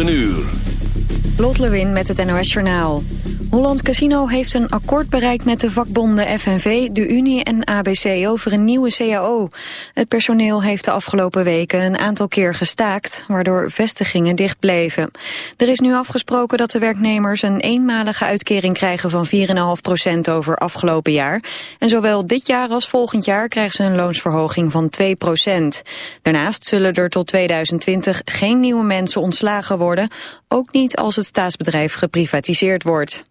uur. Lot Lewin met het NOS Journaal. Holland Casino heeft een akkoord bereikt met de vakbonden FNV, de Unie en ABC over een nieuwe CAO. Het personeel heeft de afgelopen weken een aantal keer gestaakt, waardoor vestigingen dicht bleven. Er is nu afgesproken dat de werknemers een eenmalige uitkering krijgen van 4,5% over afgelopen jaar. En zowel dit jaar als volgend jaar krijgen ze een loonsverhoging van 2%. Daarnaast zullen er tot 2020 geen nieuwe mensen ontslagen worden, ook niet als het staatsbedrijf geprivatiseerd wordt.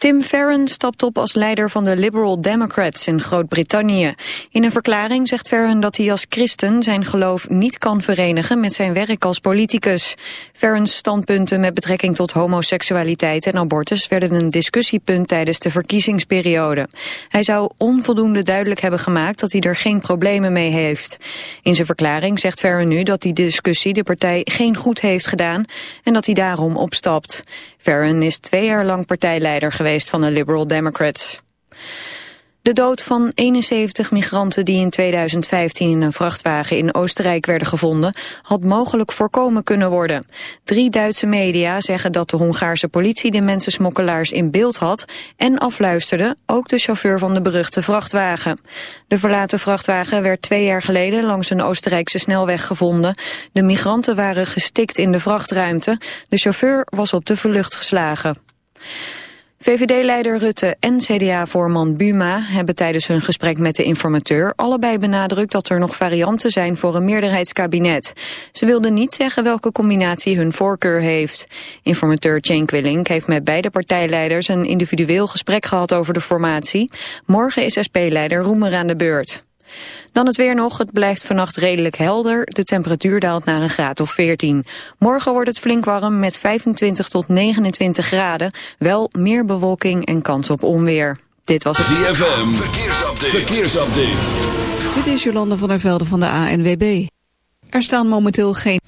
Tim Farron stapt op als leider van de Liberal Democrats in Groot-Brittannië. In een verklaring zegt Farron dat hij als christen zijn geloof niet kan verenigen met zijn werk als politicus. Farrons standpunten met betrekking tot homoseksualiteit en abortus werden een discussiepunt tijdens de verkiezingsperiode. Hij zou onvoldoende duidelijk hebben gemaakt dat hij er geen problemen mee heeft. In zijn verklaring zegt Farron nu dat die discussie de partij geen goed heeft gedaan en dat hij daarom opstapt. Farron is twee jaar lang partijleider geweest van de Liberal Democrats. De dood van 71 migranten die in 2015 in een vrachtwagen in Oostenrijk werden gevonden, had mogelijk voorkomen kunnen worden. Drie Duitse media zeggen dat de Hongaarse politie de mensensmokkelaars in beeld had en afluisterde, ook de chauffeur van de beruchte vrachtwagen. De verlaten vrachtwagen werd twee jaar geleden langs een Oostenrijkse snelweg gevonden. De migranten waren gestikt in de vrachtruimte. De chauffeur was op de vlucht geslagen. VVD-leider Rutte en CDA-voorman Buma hebben tijdens hun gesprek met de informateur allebei benadrukt dat er nog varianten zijn voor een meerderheidskabinet. Ze wilden niet zeggen welke combinatie hun voorkeur heeft. Informateur Cenk Willink heeft met beide partijleiders een individueel gesprek gehad over de formatie. Morgen is SP-leider Roemer aan de beurt. Dan het weer nog. Het blijft vannacht redelijk helder. De temperatuur daalt naar een graad of 14. Morgen wordt het flink warm met 25 tot 29 graden. Wel meer bewolking en kans op onweer. Dit was het ZFM. Verkeersupdate. Verkeersupdate. Dit is Jolanda van der Velde van de ANWB. Er staan momenteel geen...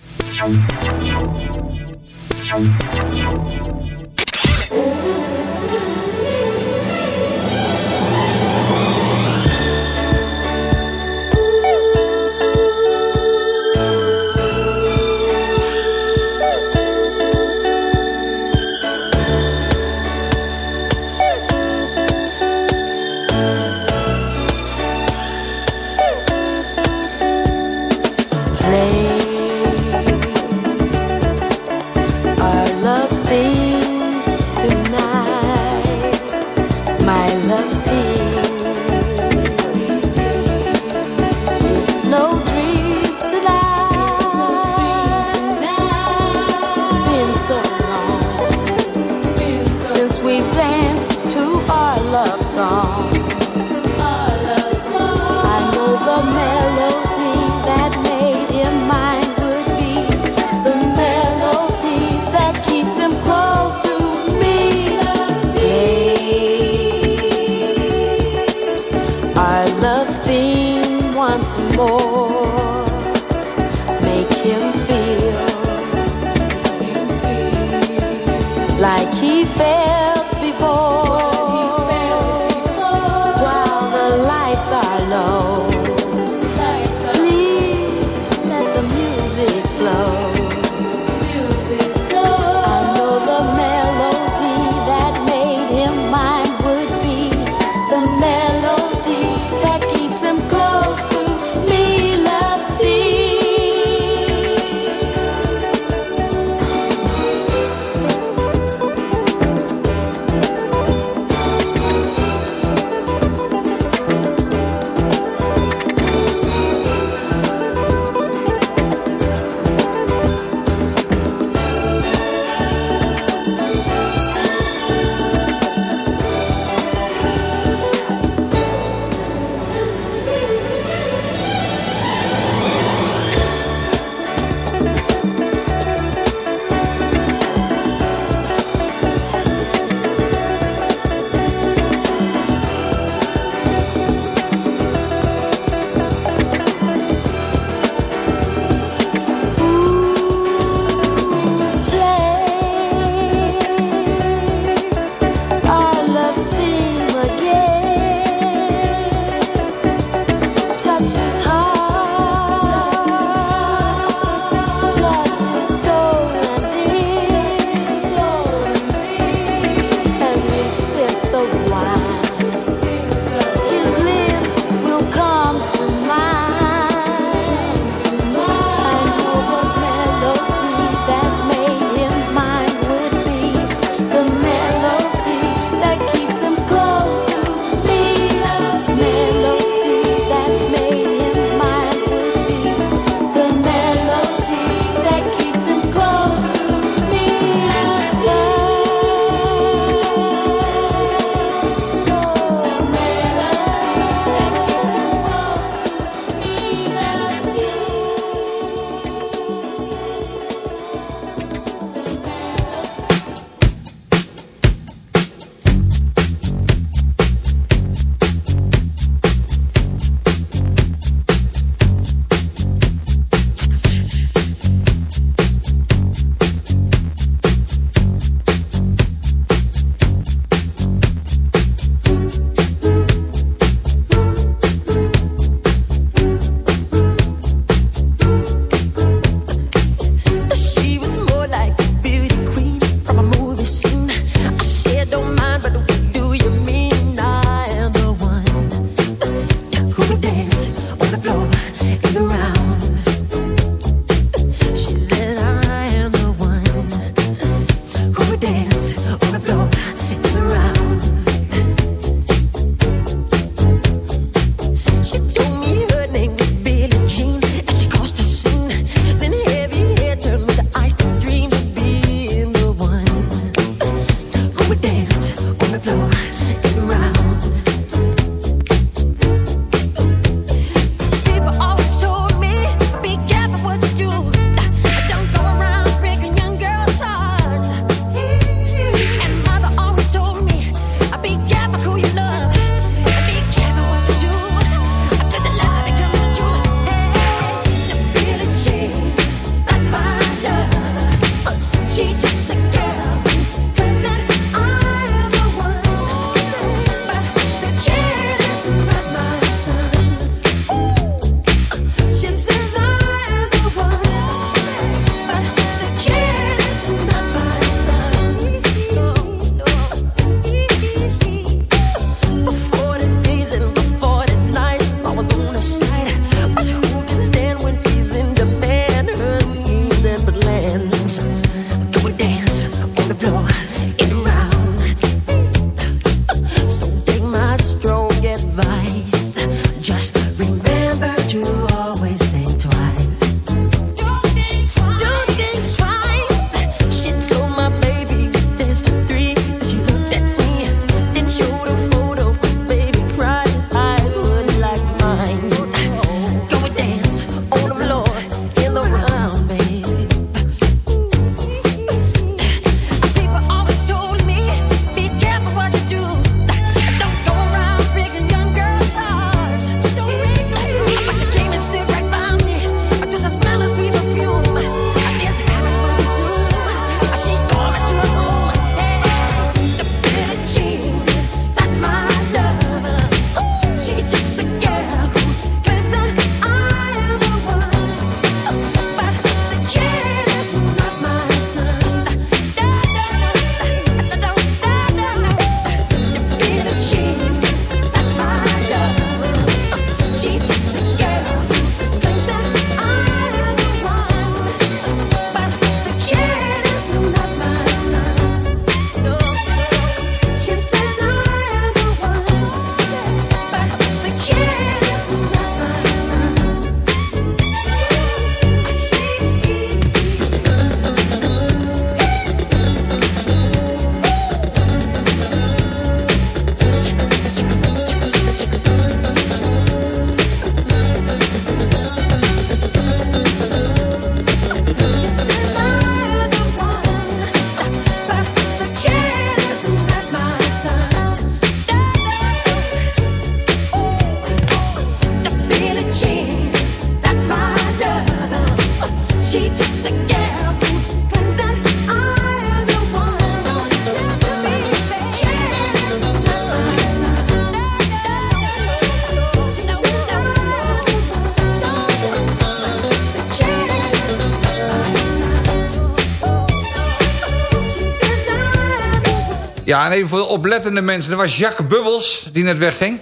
En even voor de oplettende mensen. Er was Jacques Bubbels die net wegging.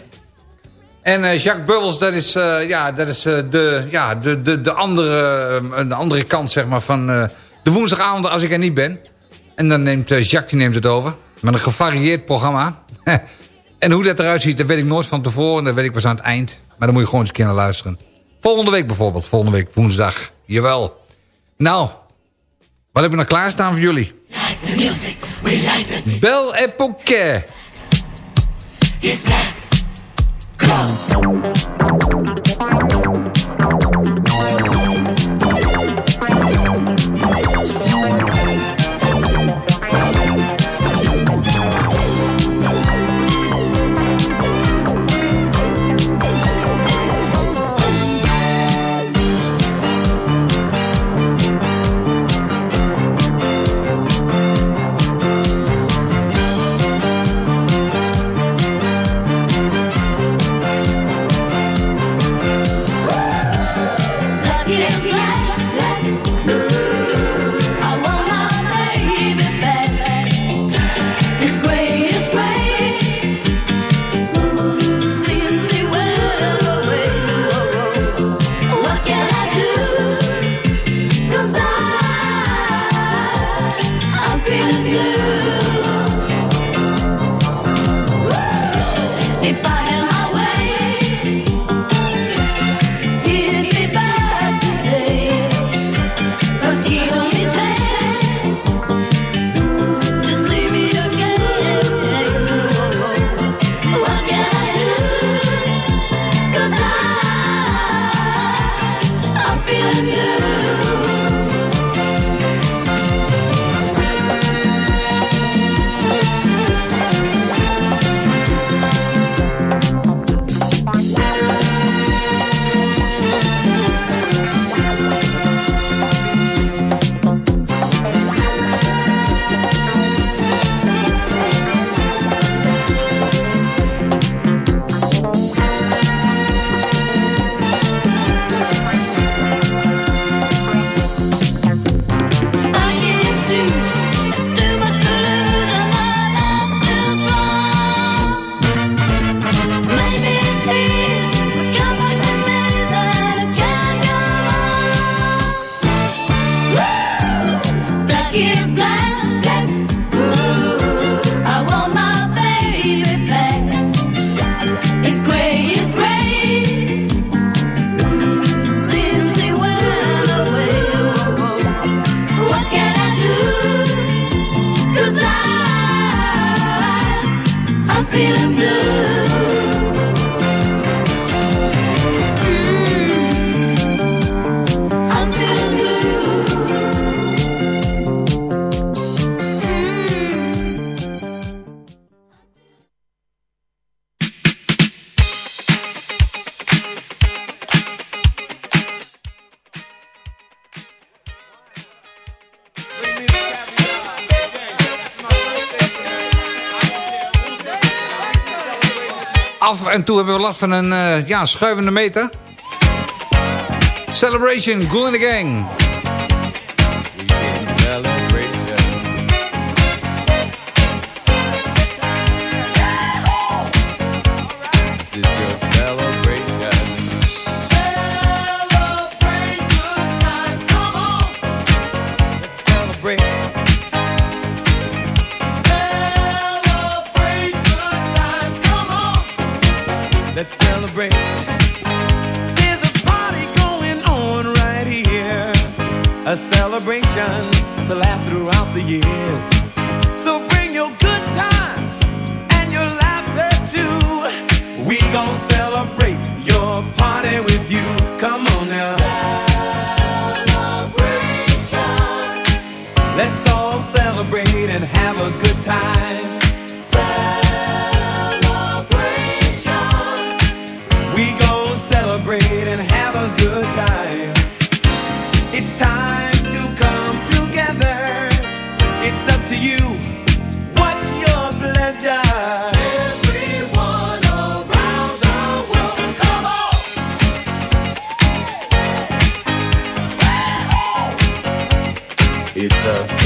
En uh, Jacques Bubbels, dat is, uh, ja, dat is uh, de, ja, de, de, de, andere, de andere kant zeg maar, van de woensdagavond als ik er niet ben. En dan neemt Jacques die neemt het over. Met een gevarieerd programma. en hoe dat eruit ziet, dat weet ik nooit van tevoren. Dat weet ik pas aan het eind. Maar dan moet je gewoon eens een keer naar luisteren. Volgende week bijvoorbeeld. Volgende week woensdag. Jawel. Nou, wat hebben we nog klaarstaan voor jullie? Like the music, we like the Bel Epoque. He's back. en we last van een uh, ja, schuivende meter. Celebration, Cool in the Gang.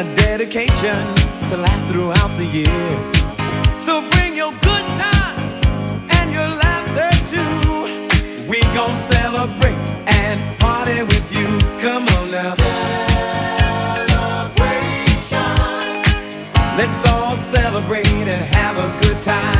A dedication to last throughout the years. So bring your good times and your laughter too. We gon' celebrate and party with you. Come on now. Celebration. Let's all celebrate and have a good time.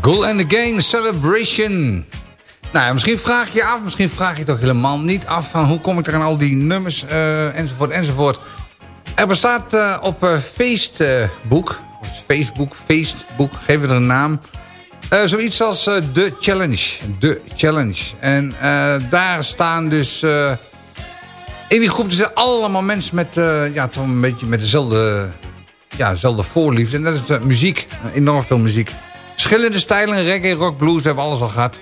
Goal and Gang Celebration. Nou misschien vraag je je af, misschien vraag je toch helemaal niet af... van hoe kom ik er aan al die nummers, eh, enzovoort, enzovoort. Er bestaat eh, op uh, Facebook, of Facebook, Facebook, geven we er een naam... eh, zoiets als eh, The Challenge. The Challenge. En eh, daar staan dus... eh, in die groep zitten allemaal mensen met, eh, ja, toch een beetje met dezelfde, ja, dezelfde voorliefde. En dat is de muziek. Enorm veel muziek. Verschillende stijlen, reggae, rock, blues, we hebben alles al gehad.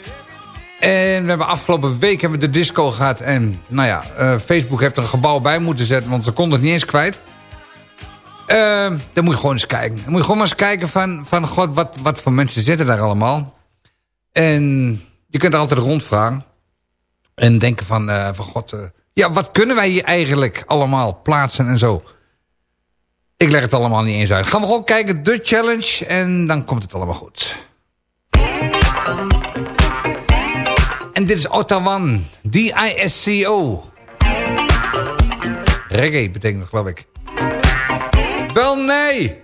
En we hebben afgelopen week hebben we de disco gehad. En nou ja, eh, Facebook heeft er een gebouw bij moeten zetten, want ze konden het niet eens kwijt. Eh, dan moet je gewoon eens kijken. Dan moet je gewoon eens kijken van, van god, wat, wat voor mensen zitten daar allemaal. En je kunt er altijd rondvragen. En denken van, eh, van god, eh, ja, wat kunnen wij hier eigenlijk allemaal plaatsen en zo. Ik leg het allemaal niet eens uit. Gaan we gewoon kijken, de challenge, en dan komt het allemaal goed. En dit is Ottawan, D-I-S-C-O. Reggae betekent dat, geloof ik. Wel nee!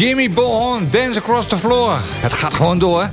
Jimmy Bond Dance Across the Floor. Het gaat gewoon door.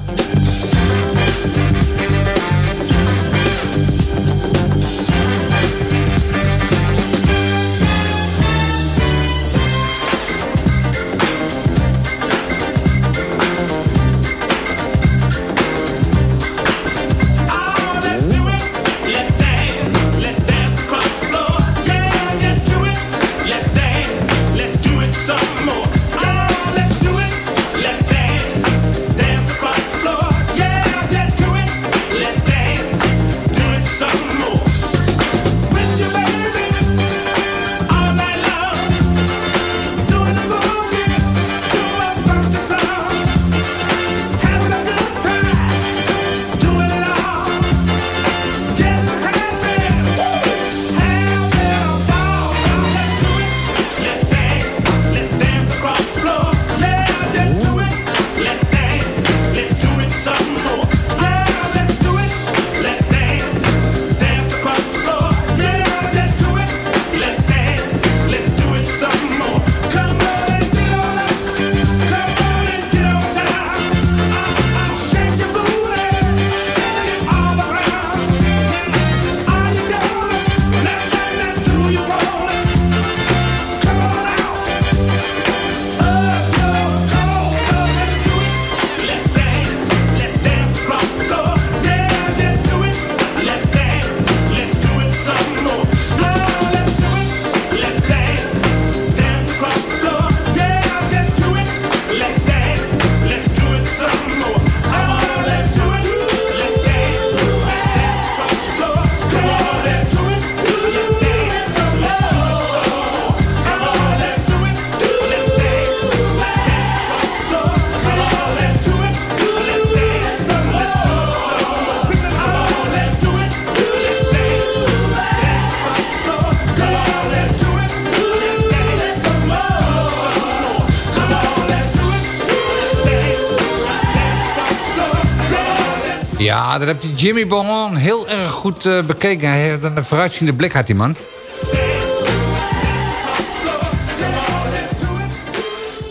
Ja, dat heeft die Jimmy Bonham heel erg goed eh, bekeken. Hij heeft een vooruitziende blik, had die man.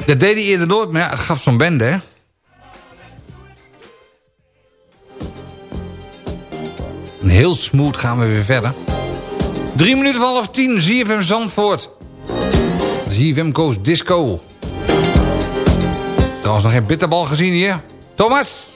Dat deed hij eerder nooit, maar ja, het gaf zo'n bende, hè. Heel smooth gaan we weer verder. Drie minuten voor half tien, ZFM Zandvoort. ZFM Coast Disco. Trouwens nog geen bitterbal gezien hier. Thomas!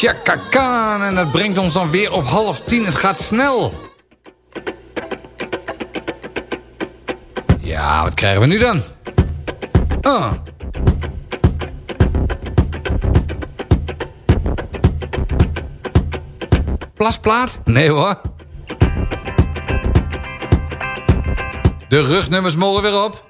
Chaka Khan. En dat brengt ons dan weer op half tien. Het gaat snel. Ja, wat krijgen we nu dan? Ah. Plasplaat? Nee hoor. De rugnummers mogen weer op.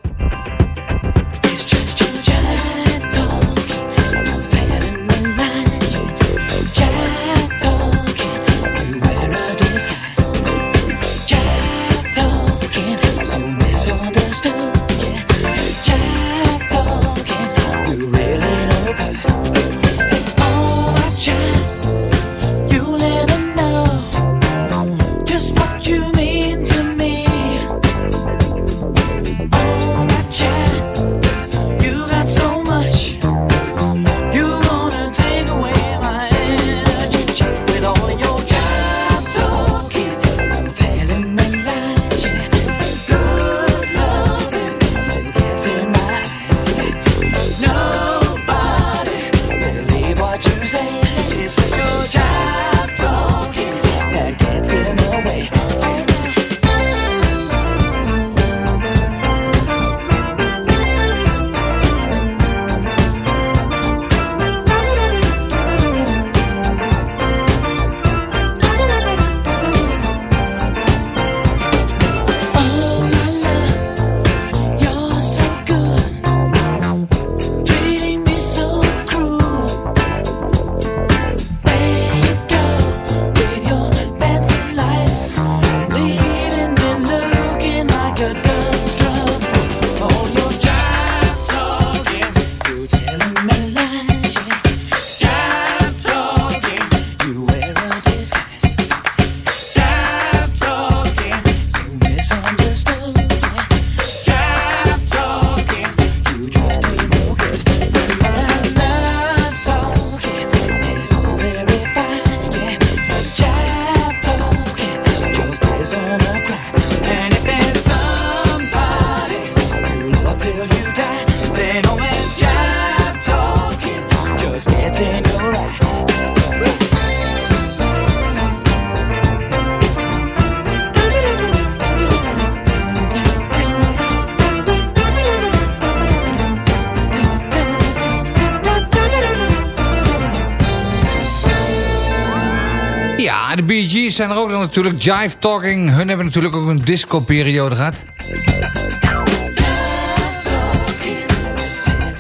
zijn er ook dan natuurlijk. Jive Talking, hun hebben natuurlijk ook een disco-periode gehad.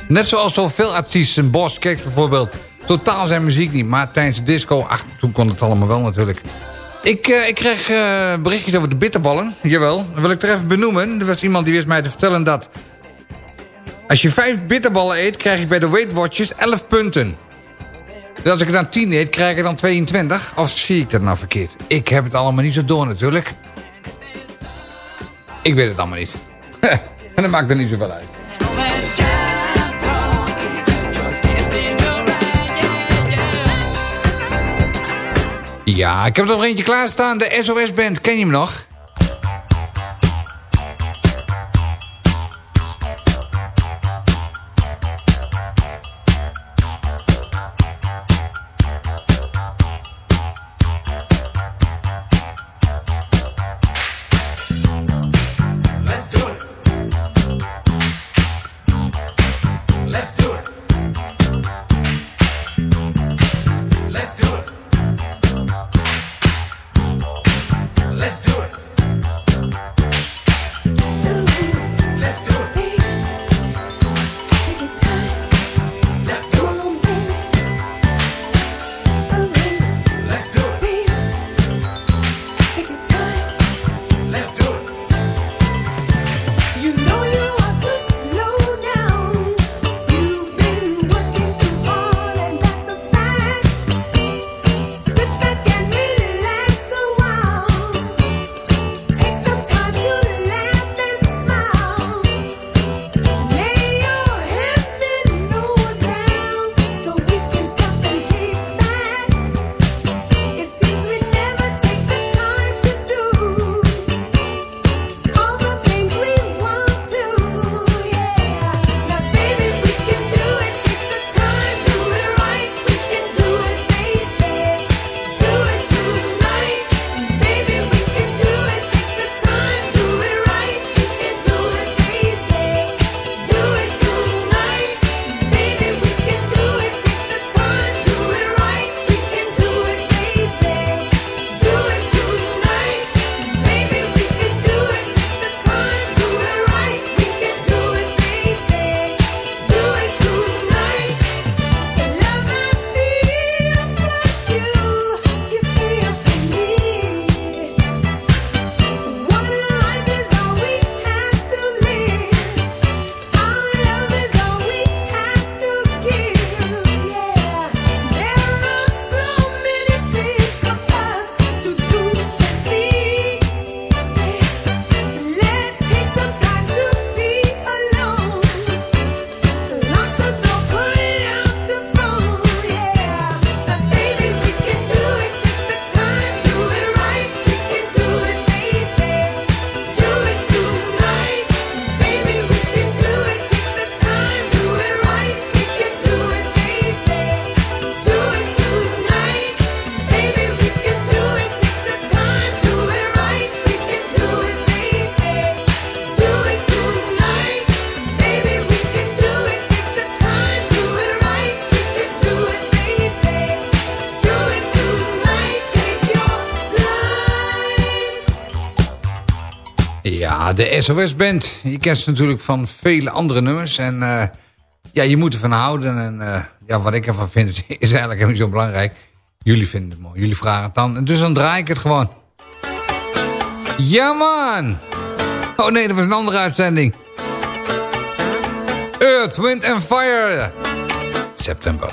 Net zoals zoveel artiesten, Boss Keks bijvoorbeeld. Totaal zijn muziek niet, maar tijdens de disco... Ach, toen kon het allemaal wel natuurlijk. Ik, eh, ik kreeg eh, berichtjes over de bitterballen. Jawel, dat wil ik er even benoemen. Er was iemand die wist mij te vertellen dat... Als je vijf bitterballen eet, krijg je bij de Weight Watchers 11 punten. Dus als ik er dan 10 eet, krijg ik dan 22? Of zie ik dat nou verkeerd? Ik heb het allemaal niet zo door natuurlijk. Ik weet het allemaal niet. en dat maakt er niet zoveel uit. Ja, ik heb er nog eentje klaarstaan. De SOS Band, ken je hem nog? Ja, de SOS Band. Je kent ze natuurlijk van vele andere nummers. En eh, ja, je moet ervan houden. En eh, ja, wat ik ervan vind is, eigenlijk helemaal zo belangrijk. Jullie vinden het mooi. Jullie vragen het dan. En dus dan draai ik het gewoon. Ja, man! Oh nee, dat was een andere uitzending. Earth, Wind and Fire. September.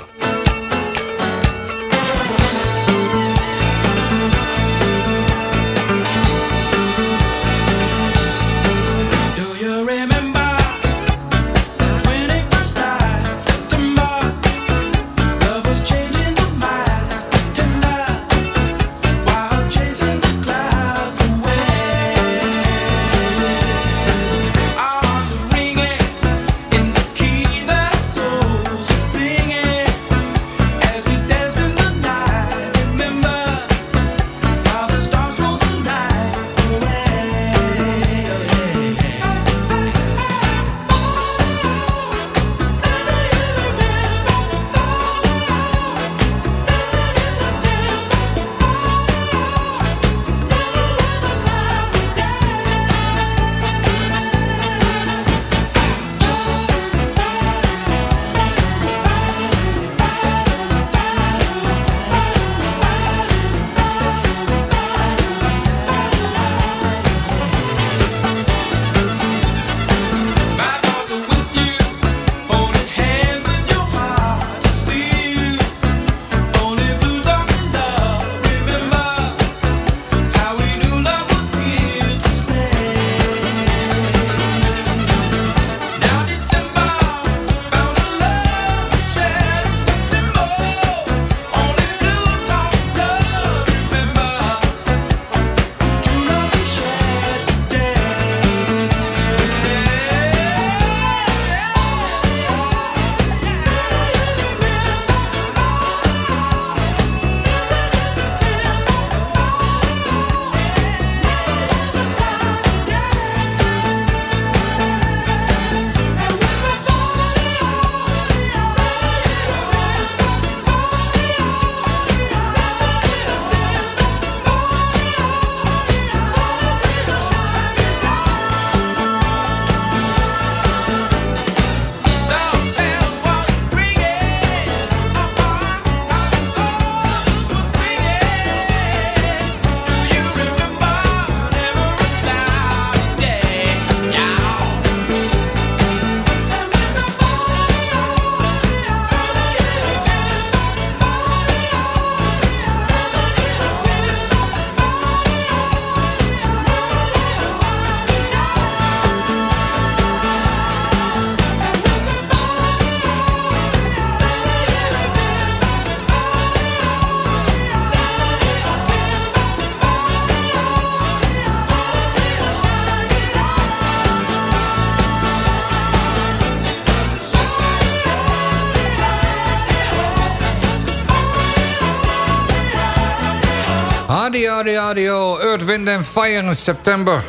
Hardio. Earth, Wind and Fire in september.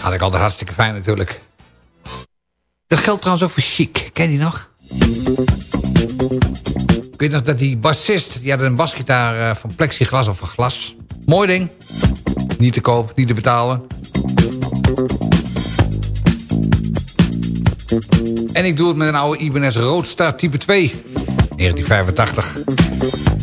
Had ik altijd hartstikke fijn natuurlijk. Dat geldt trouwens ook voor Chic. Ken je die nog? Ik weet nog dat die bassist... die had een basgitaar eh, van plexiglas of van glas. Mooi ding. Niet te koop, niet te betalen. En ik doe het met een oude Ibanez Roadstar type 2. 1985.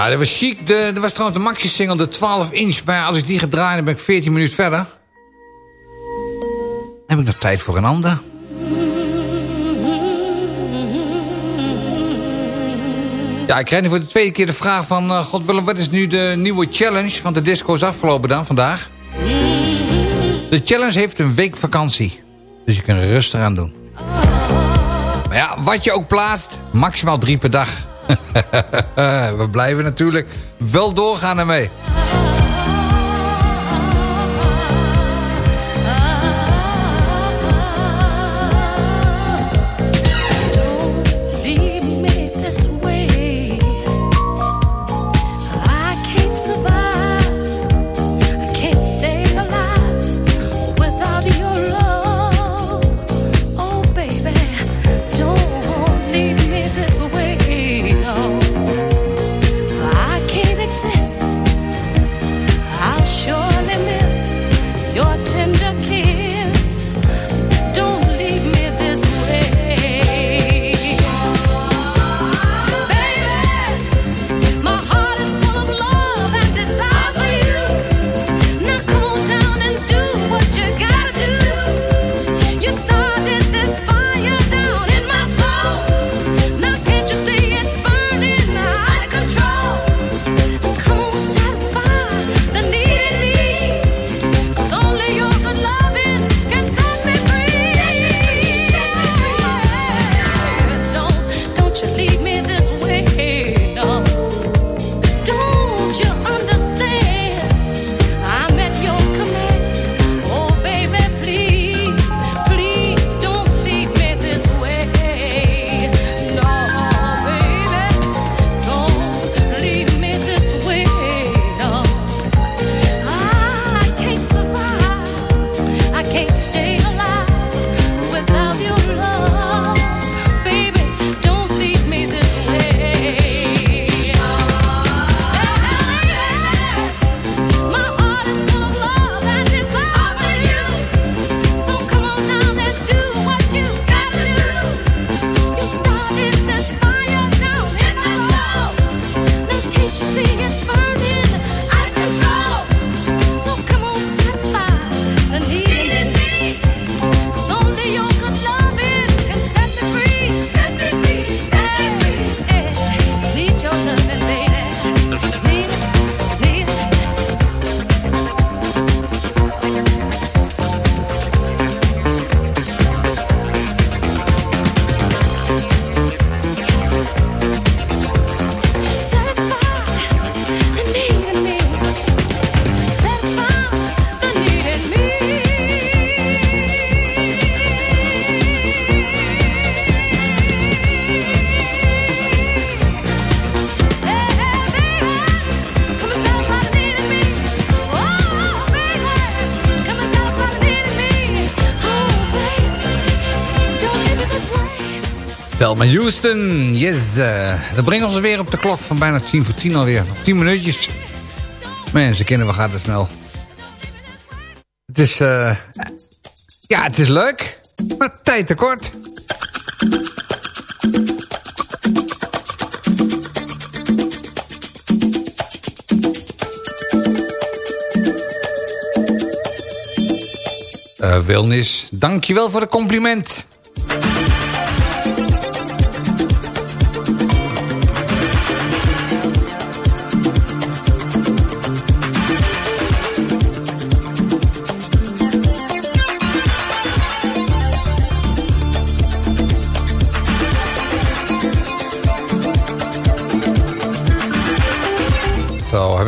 Ja, dat was chic. Dat was trouwens de maxi-single, de 12 inch. Maar als ik die ga draaien, dan ben ik 14 minuten verder. Dan heb ik nog tijd voor een ander. Ja, ik krijg nu voor de tweede keer de vraag van... eh, God wat is nu de nieuwe challenge? Want de disco is afgelopen dan, vandaag. De challenge heeft een week vakantie. Dus je kunt er rustig aan doen. Maar ja, wat je ook plaatst, maximaal drie per dag. We blijven natuurlijk wel doorgaan ermee. Thelma Houston, yes. eh, dat brengt ons weer op de klok van bijna tien voor tien alweer. Nog tien minuutjes. Mensen, kinderen, we gaan het snel. Het is, eh, ja, het is leuk, maar tijd tekort. Eh Wilnis, dankjewel voor de compliment.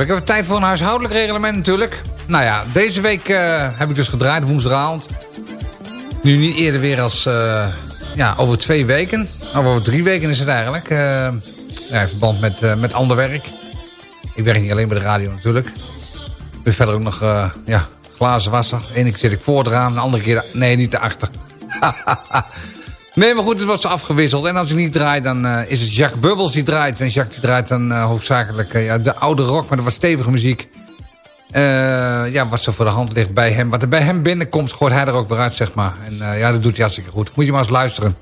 Heb ik even tijd voor een huishoudelijk reglement natuurlijk. Nou ja, deze week eh, heb ik dus gedraaid woensdagavond. Nu niet eerder weer als eh, ja, over twee weken. Of over drie weken is het eigenlijk. eh, ja, in verband met, met ander werk. Ik werk niet alleen bij de radio natuurlijk. Ik ben verder ook nog ja, glazen wassen. Ene keer zit ik voor het raam, de andere keer... Nee, niet erachter. nee, maar goed, het was afgewisseld. En als ik niet draai, dan eh, is het Jacques Bubbels die draait. En Jacques die draait dan eh, hoofdzakelijk eh, ja, de oude rock met wat stevige muziek. Ja, wat zo voor de hand ligt bij hem. Wat er bij hem binnenkomt, gooit hij er ook weer uit, zeg maar. En ja, dat doet hij hartstikke goed. Moet je maar eens luisteren.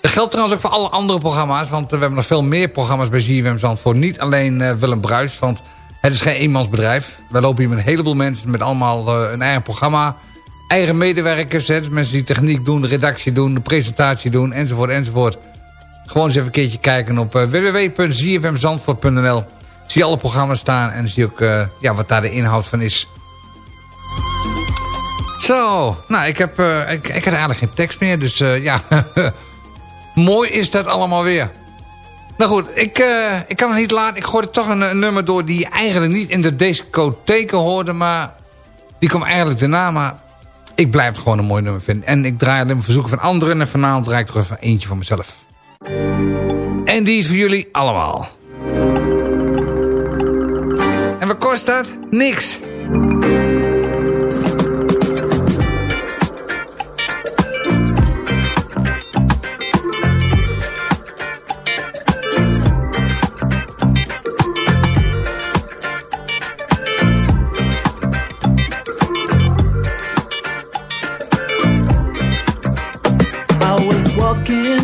Dat geldt trouwens ook voor alle andere programma's. Want we hebben nog veel meer programma's bij ZFM Zandvoort. Niet alleen Willem Bruis, want het is geen eenmansbedrijf. Wij lopen hier met een heleboel mensen met allemaal een eigen programma. Eigen medewerkers, dus mensen die techniek doen, redactie doen, de presentatie doen, enzovoort, enzovoort. Gewoon eens even een keertje kijken op uh, www.zfmzandvoort.nl. Zie alle programma's staan en zie ook eh, ja, wat daar de inhoud van is. Zo, nou, ik, heb, eh, ik, ik eigenlijk geen tekst meer, dus eh, ja. Mooi is dat allemaal weer. Nou goed, ik, eh, ik kan het niet laten. Ik gooi er toch een, nummer door die eigenlijk niet in de discotheken hoorde. Maar die kwam eigenlijk daarna. Maar ik blijf het gewoon een mooi nummer vinden. En ik draai alleen verzoeken van anderen. En vanavond draai ik toch even eentje van mezelf. En die is voor jullie allemaal. En wat kost dat? Niks.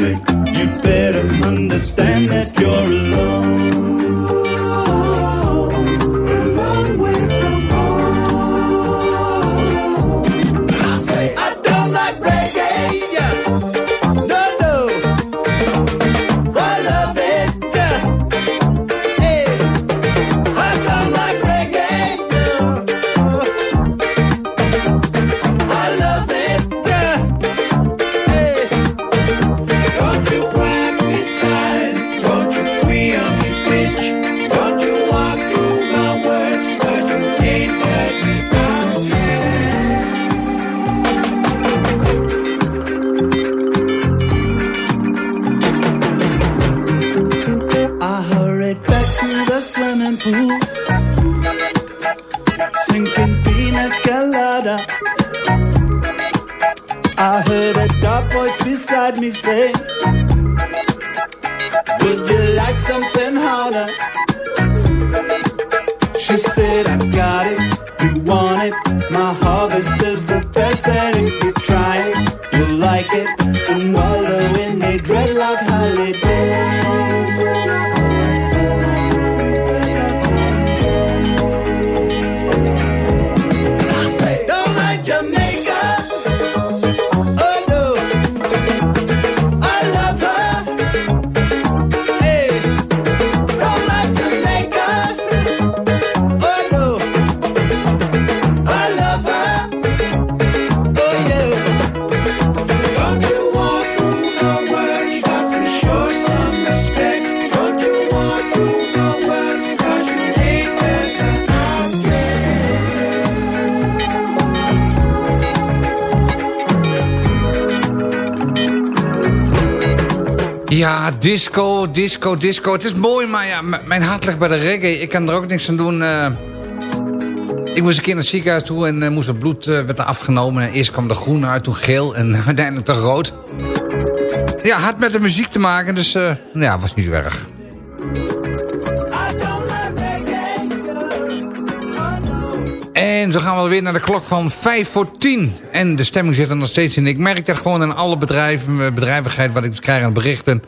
You disco, disco, disco. Het is mooi, maar ja, mijn hart ligt bij de reggae. Ik kan er ook niks aan doen. eh. ik moest een keer naar het ziekenhuis toe en eh, moest het bloed eh, werd er afgenomen. En eerst kwam de groen uit, toen geel en uiteindelijk toch rood. Ja, had met de muziek te maken, dus nou ja, was niet zo erg. En zo gaan we weer naar de klok van 5 voor 10. En de stemming zit er nog steeds in. Ik merk dat gewoon aan alle bedrijven, bedrijvigheid wat ik krijg aan berichten.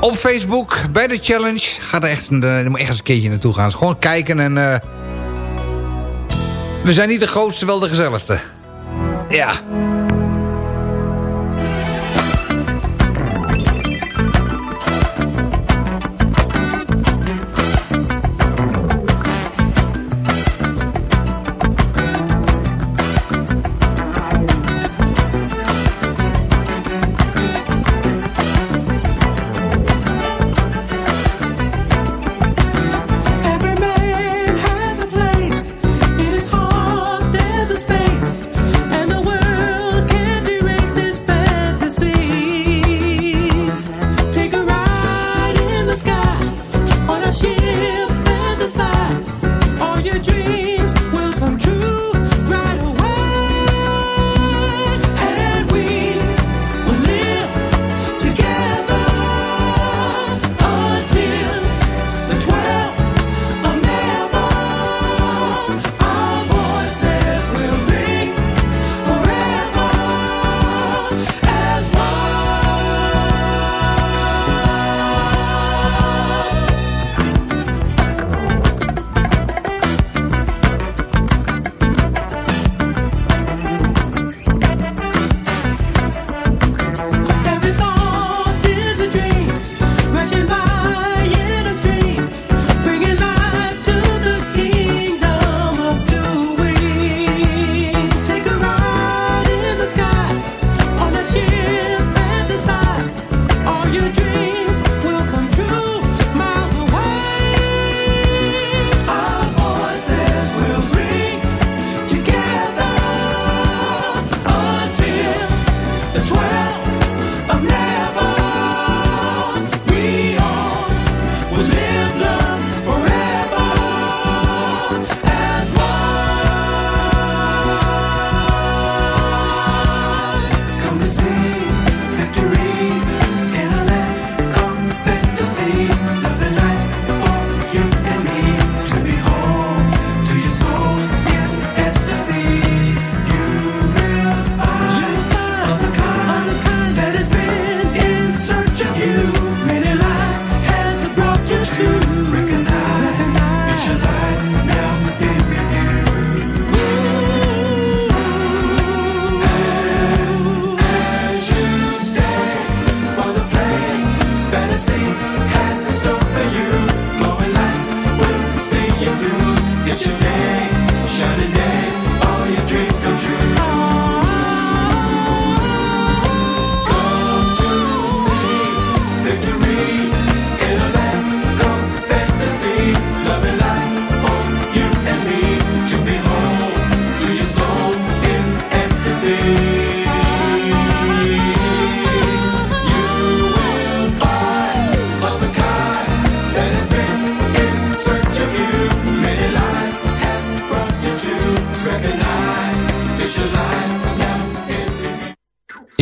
Op Facebook, bij de challenge. Ga er echt een, eh, moet echt eens een keertje naartoe gaan. Dus gewoon kijken en... eh, We zijn niet de grootste, wel de gezelligste. Ja.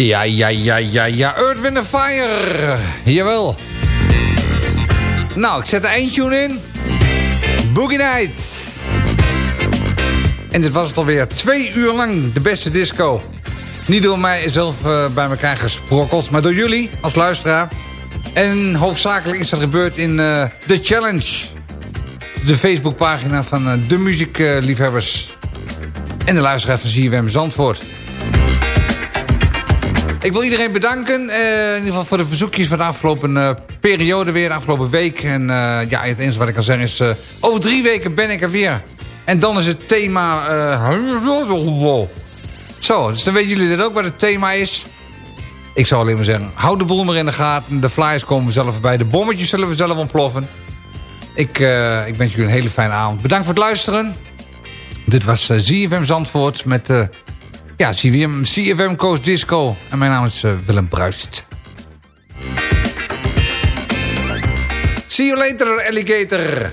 Ja, ja, ja, ja, ja. Earth, Wind Fire. Jawel. Nou, ik zet de eindtune in. Boogie Nights. En dit was het alweer. Twee uur lang de beste disco. Niet door mij zelf eh, bij elkaar gesprokkeld, maar door jullie als luisteraar. En hoofdzakelijk is dat gebeurd in eh The Challenge. De Facebookpagina van eh, de muziekliefhebbers. en de luisteraar van ZFM Zandvoort. Ik wil iedereen bedanken. eh, in ieder geval voor de verzoekjes van de afgelopen eh, periode weer. De afgelopen week. En eh, ja, het enige wat ik kan zeggen is... over drie weken ben ik er weer. En dan is het thema... zo, dus dan weten jullie dat ook wat het thema is. Ik zou alleen maar zeggen... Hou de boel maar in de gaten. De flyers komen zelf voorbij. De bommetjes zullen we zelf ontploffen. Ik, ik wens jullie een hele fijne avond. Bedankt voor het luisteren. Dit was ZFM Zandvoort met... ja, CFM, CFM Coast Disco. En mijn naam is eh, Willem Bruist. See you later, alligator.